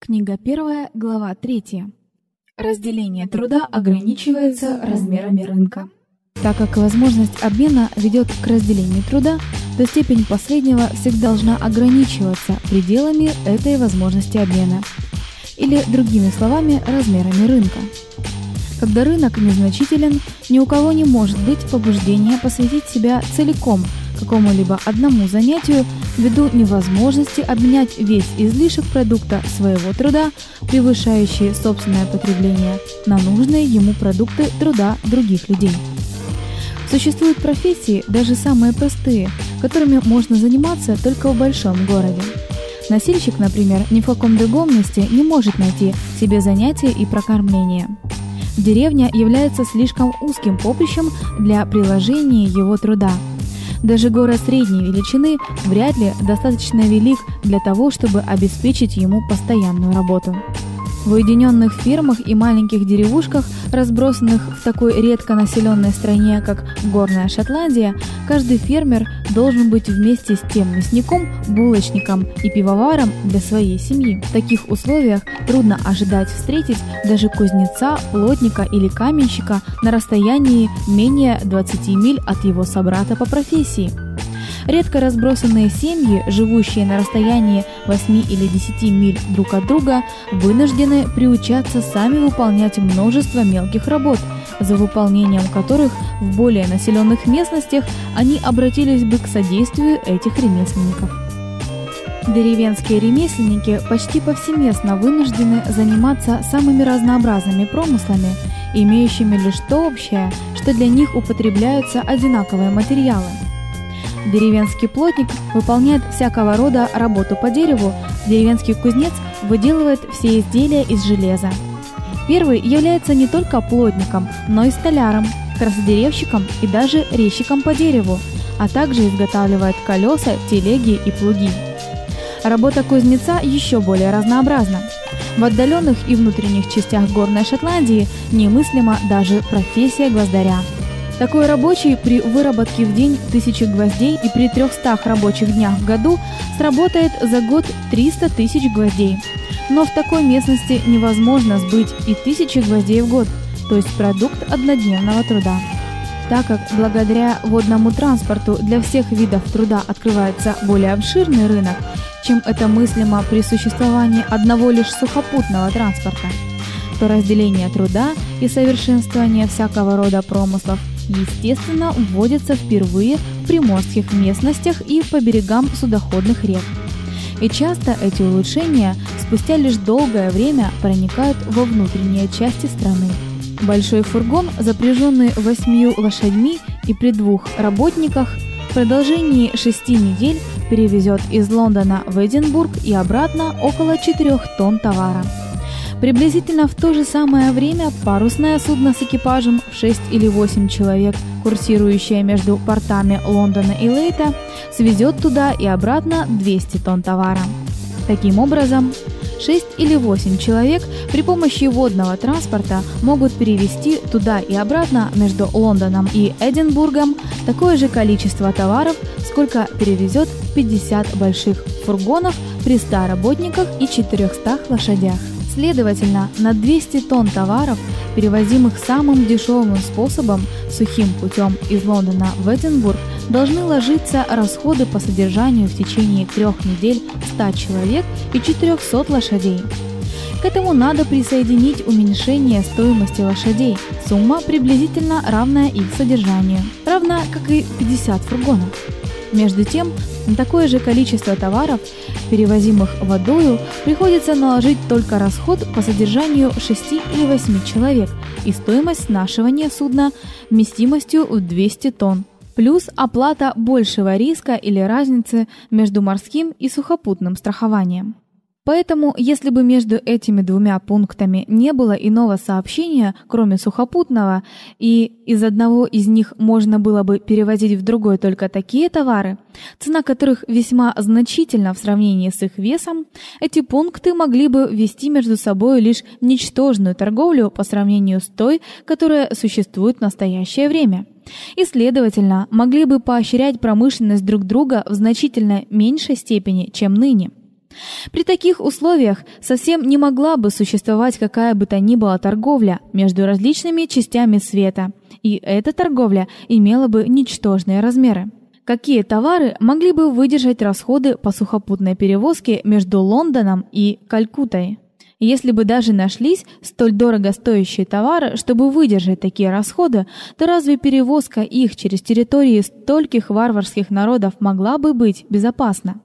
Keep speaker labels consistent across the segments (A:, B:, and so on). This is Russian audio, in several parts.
A: Книга 1, глава 3. Разделение труда ограничивается размерами рынка. Так как возможность обмена ведет к разделению труда, то степень последнего всегда должна ограничиваться пределами этой возможности обмена, или другими словами, размерами рынка. Когда рынок незначителен, ни у кого не может быть побуждения посвятить себя целиком какому-либо одному занятию ввиду невозможности обменять весь излишек продукта своего труда, превышающий собственное потребление, на нужные ему продукты труда других людей. Существуют профессии, даже самые простые, которыми можно заниматься только в большом городе. Носильщик, например, ни в каком другом месте не может найти себе занятие и прокормление. Деревня является слишком узким поприщем для приложения его труда – даже город средней величины вряд ли достаточно велик для того, чтобы обеспечить ему постоянную работу. В уединенных фермах и маленьких деревушках, разбросанных в такой редко населенной стране, как Горная Шотландия, каждый фермер должен быть вместе с тем мясником, булочником и пивоваром для своей семьи. В таких условиях трудно ожидать встретить даже кузнеца, плотника или каменщика на расстоянии менее 20 миль от его собрата по профессии. Редко разбросанные семьи, живущие на расстоянии 8 или 10 миль друг от друга, вынуждены приучаться сами выполнять множество мелких работ, за выполнением которых в более населенных местностях они обратились бы к содействию этих ремесленников. Деревенские ремесленники почти повсеместно вынуждены заниматься самыми разнообразными промыслами, имеющими лишь то общее, что для них употребляются одинаковые материалы – Деревенский плотник выполняет всякого рода работу по дереву, деревенский кузнец выделывает все изделия из железа. Первый является не только плотником, но и столяром, краснодеревщиком и даже резчиком по дереву, а также изготавливает колеса, телеги и плуги. Работа кузнеца еще более разнообразна. В отдаленных и внутренних частях горной Шотландии немыслима даже профессия гвоздаря. Такой рабочий при выработке в день тысячи гвоздей и при 300 рабочих днях в году сработает за год 300 тысяч гвоздей. Но в такой местности невозможно сбыть и тысячи гвоздей в год, то есть продукт однодневного труда. Так как благодаря водному транспорту для всех видов труда открывается более обширный рынок, чем это мыслимо при существовании одного лишь сухопутного транспорта, то разделение труда и совершенствование всякого рода промыслов – естественно, вводятся впервые в приморских местностях и по берегам судоходных рек. И часто эти улучшения спустя лишь долгое время проникают во внутренние части страны. Большой фургон, запряженный восьмью лошадьми и при двух работниках, в продолжении шести недель перевезет из Лондона в Эдинбург и обратно около 4 тонн товара. Приблизительно в то же самое время парусное судно с экипажем в 6 или 8 человек, курсирующее между портами Лондона и Лейта, свезет туда и обратно 200 тонн товара. Таким образом, 6 или 8 человек при помощи водного транспорта могут перевезти туда и обратно между Лондоном и Эдинбургом такое же количество товаров, сколько перевезет 50 больших фургонов при 100 работниках и 400 лошадях. Следовательно, на 200 тонн товаров, перевозимых самым дешевым способом, сухим путем из Лондона в Эдинбург, должны ложиться расходы по содержанию в течение трех недель 100 человек и 400 лошадей. К этому надо присоединить уменьшение стоимости лошадей, сумма приблизительно равная их содержанию, равна как и 50 фургонов. Между тем, на такое же количество товаров, перевозимых водою, приходится наложить только расход по содержанию 6 или 8 человек и стоимость снашивания судна вместимостью в 200 тонн, плюс оплата большего риска или разницы между морским и сухопутным страхованием. Поэтому, если бы между этими двумя пунктами не было иного сообщения, кроме сухопутного, и из одного из них можно было бы перевозить в другой только такие товары, цена которых весьма значительна в сравнении с их весом, эти пункты могли бы вести между собой лишь ничтожную торговлю по сравнению с той, которая существует в настоящее время. И, следовательно, могли бы поощрять промышленность друг друга в значительно меньшей степени, чем ныне. При таких условиях совсем не могла бы существовать какая бы то ни была торговля между различными частями света, и эта торговля имела бы ничтожные размеры. Какие товары могли бы выдержать расходы по сухопутной перевозке между Лондоном и Калькуттой? Если бы даже нашлись столь дорого стоящие товары, чтобы выдержать такие расходы, то разве перевозка их через территории стольких варварских народов могла бы быть безопасна?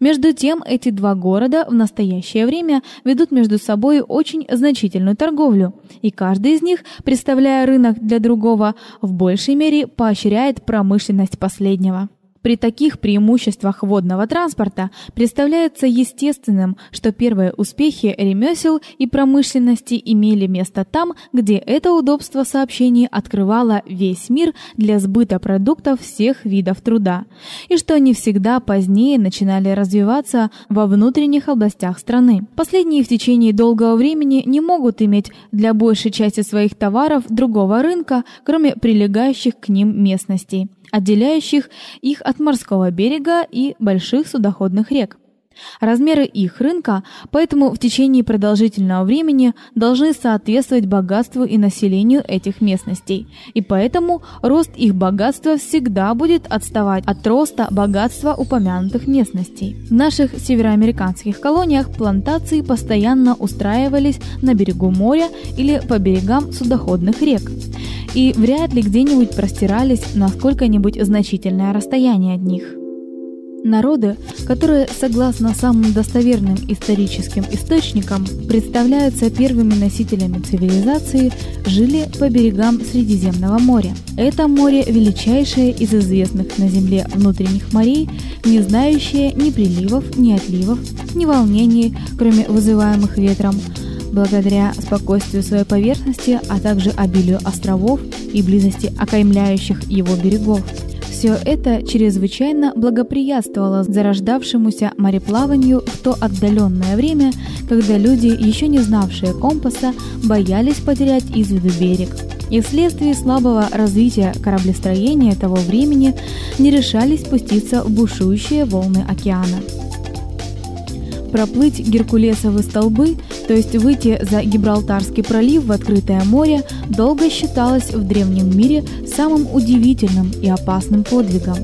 A: Между тем, эти два города в настоящее время ведут между собой очень значительную торговлю, и каждый из них, представляя рынок для другого, в большей мере поощряет промышленность последнего. При таких преимуществах водного транспорта представляется естественным, что первые успехи ремесел и промышленности имели место там, где это удобство сообщений открывало весь мир для сбыта продуктов всех видов труда, и что они всегда позднее начинали развиваться во внутренних областях страны. Последние в течение долгого времени не могут иметь для большей части своих товаров другого рынка, кроме прилегающих к ним местностей отделяющих их от морского берега и больших судоходных рек. Размеры их рынка поэтому в течение продолжительного времени должны соответствовать богатству и населению этих местностей, и поэтому рост их богатства всегда будет отставать от роста богатства упомянутых местностей. В наших североамериканских колониях плантации постоянно устраивались на берегу моря или по берегам судоходных рек, и вряд ли где-нибудь простирались на сколько-нибудь значительное расстояние от них. Народы, которые, согласно самым достоверным историческим источникам, представляются первыми носителями цивилизации, жили по берегам Средиземного моря. Это море величайшее из известных на Земле внутренних морей, не знающее ни приливов, ни отливов, ни волнений, кроме вызываемых ветром, благодаря спокойствию своей поверхности, а также обилию островов и близости окаймляющих его берегов. Все это чрезвычайно благоприятствовало зарождавшемуся мореплаванию в то отдаленное время, когда люди, еще не знавшие компаса, боялись потерять из виду берег. И вследствие слабого развития кораблестроения того времени не решались спуститься в бушующие волны океана. Проплыть Геркулесовы столбы, то есть выйти за Гибралтарский пролив в открытое море, долго считалось в древнем мире самым удивительным и опасным подвигом.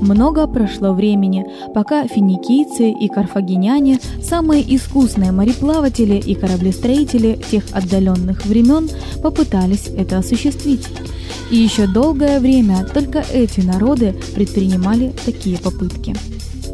A: Много прошло времени, пока финикийцы и карфагеняне, самые искусные мореплаватели и кораблестроители тех отдаленных времен, попытались это осуществить. И еще долгое время только эти народы предпринимали такие попытки.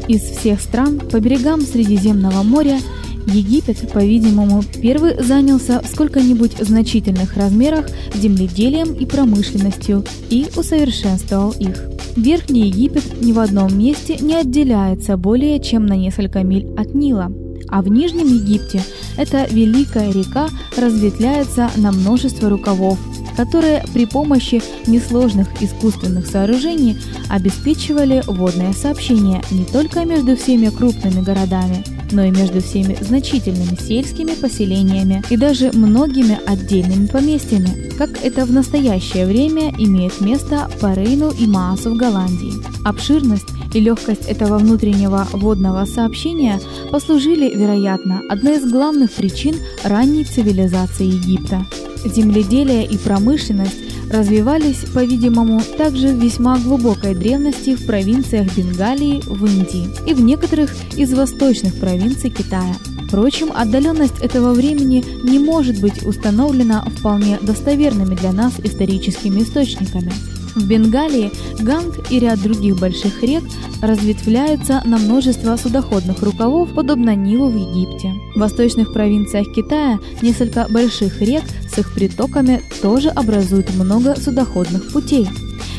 A: Из всех стран по берегам Средиземного моря Египет, по-видимому, первый занялся в сколько-нибудь значительных размерах земледелием и промышленностью и усовершенствовал их. Верхний Египет ни в одном месте не отделяется более чем на несколько миль от Нила, а в Нижнем Египте эта великая река разветвляется на множество рукавов, которые при помощи несложных искусственных сооружений обеспечивали водное сообщение не только между всеми крупными городами, но и между всеми значительными сельскими поселениями и даже многими отдельными поместьями, как это в настоящее время имеет место по Рейну и Маасу в Голландии. Обширность и легкость этого внутреннего водного сообщения послужили, вероятно, одной из главных причин ранней цивилизации Египта. Земледелие и промышленность развивались, по-видимому, также в весьма глубокой древности в провинциях Бенгалии, в Индии и в некоторых из восточных провинций Китая. Впрочем, отдаленность этого времени не может быть установлена вполне достоверными для нас историческими источниками. В Бенгалии Ганг и ряд других больших рек разветвляются на множество судоходных рукавов, подобно Нилу в Египте. В восточных провинциях Китая несколько больших рек с их притоками тоже образуют много судоходных путей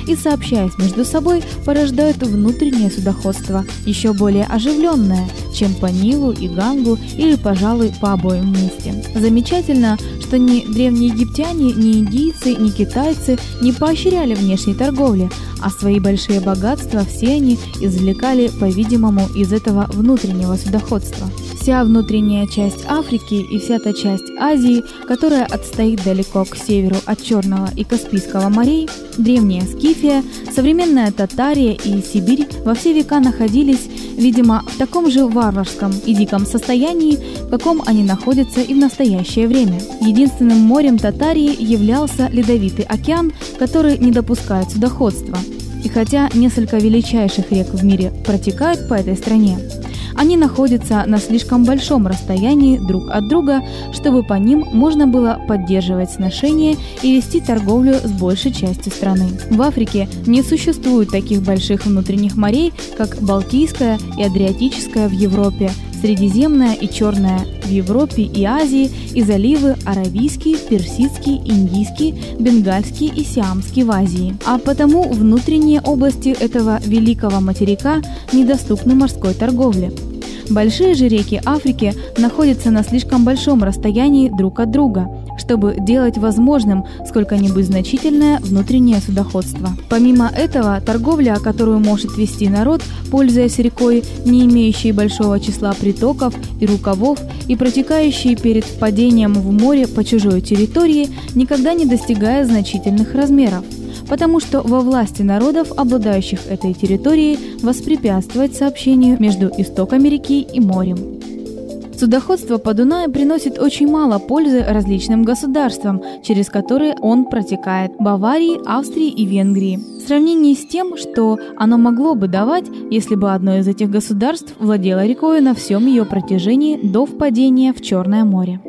A: и, сообщаясь между собой, порождают внутреннее судоходство, еще более оживленное, чем по Нилу и Гангу или, пожалуй, по обоим вместе. Замечательно, что ни древние египтяне, ни индийцы, ни китайцы не поощряли внешней торговли, а свои большие богатства все они извлекали, по-видимому, из этого внутреннего судоходства. Вся внутренняя часть Африки и вся та часть Азии, которая отстоит далеко к северу от Черного и Каспийского морей, древняя Скифия, современная Татария и Сибирь во все века находились видимо, в таком же варварском и диком состоянии, в каком они находятся и в настоящее время. Единственным морем Татарии являлся ледовитый океан, который не допускает судоходства. И хотя несколько величайших рек в мире протекают по этой стране, они находятся на слишком большом расстоянии друг от друга, чтобы по ним можно было поддерживать сношения и вести торговлю с большей частью страны. В Африке не существует таких больших внутренних морей, как Балтийское и Адриатическое в Европе, Средиземное и Черное в Европе и Азии и заливы Аравийский, Персидский, Индийский, Бенгальский и Сиамский в Азии. А потому внутренние области этого великого материка недоступны морской торговле. Большие же реки Африки находятся на слишком большом расстоянии друг от друга, чтобы делать возможным сколько-нибудь значительное внутреннее судоходство. Помимо этого, торговля, которую может вести народ, пользуясь рекой, не имеющей большого числа притоков и рукавов и протекающей перед впадением в море по чужой территории, никогда не достигая значительных размеров потому что во власти народов, обладающих этой территорией, воспрепятствовать сообщению между истоками реки и морем. Судоходство по Дунаю приносит очень мало пользы различным государствам, через которые он протекает – Баварии, Австрии и Венгрии. В сравнении с тем, что оно могло бы давать, если бы одно из этих государств владело рекой на всем ее протяжении до впадения в Черное море.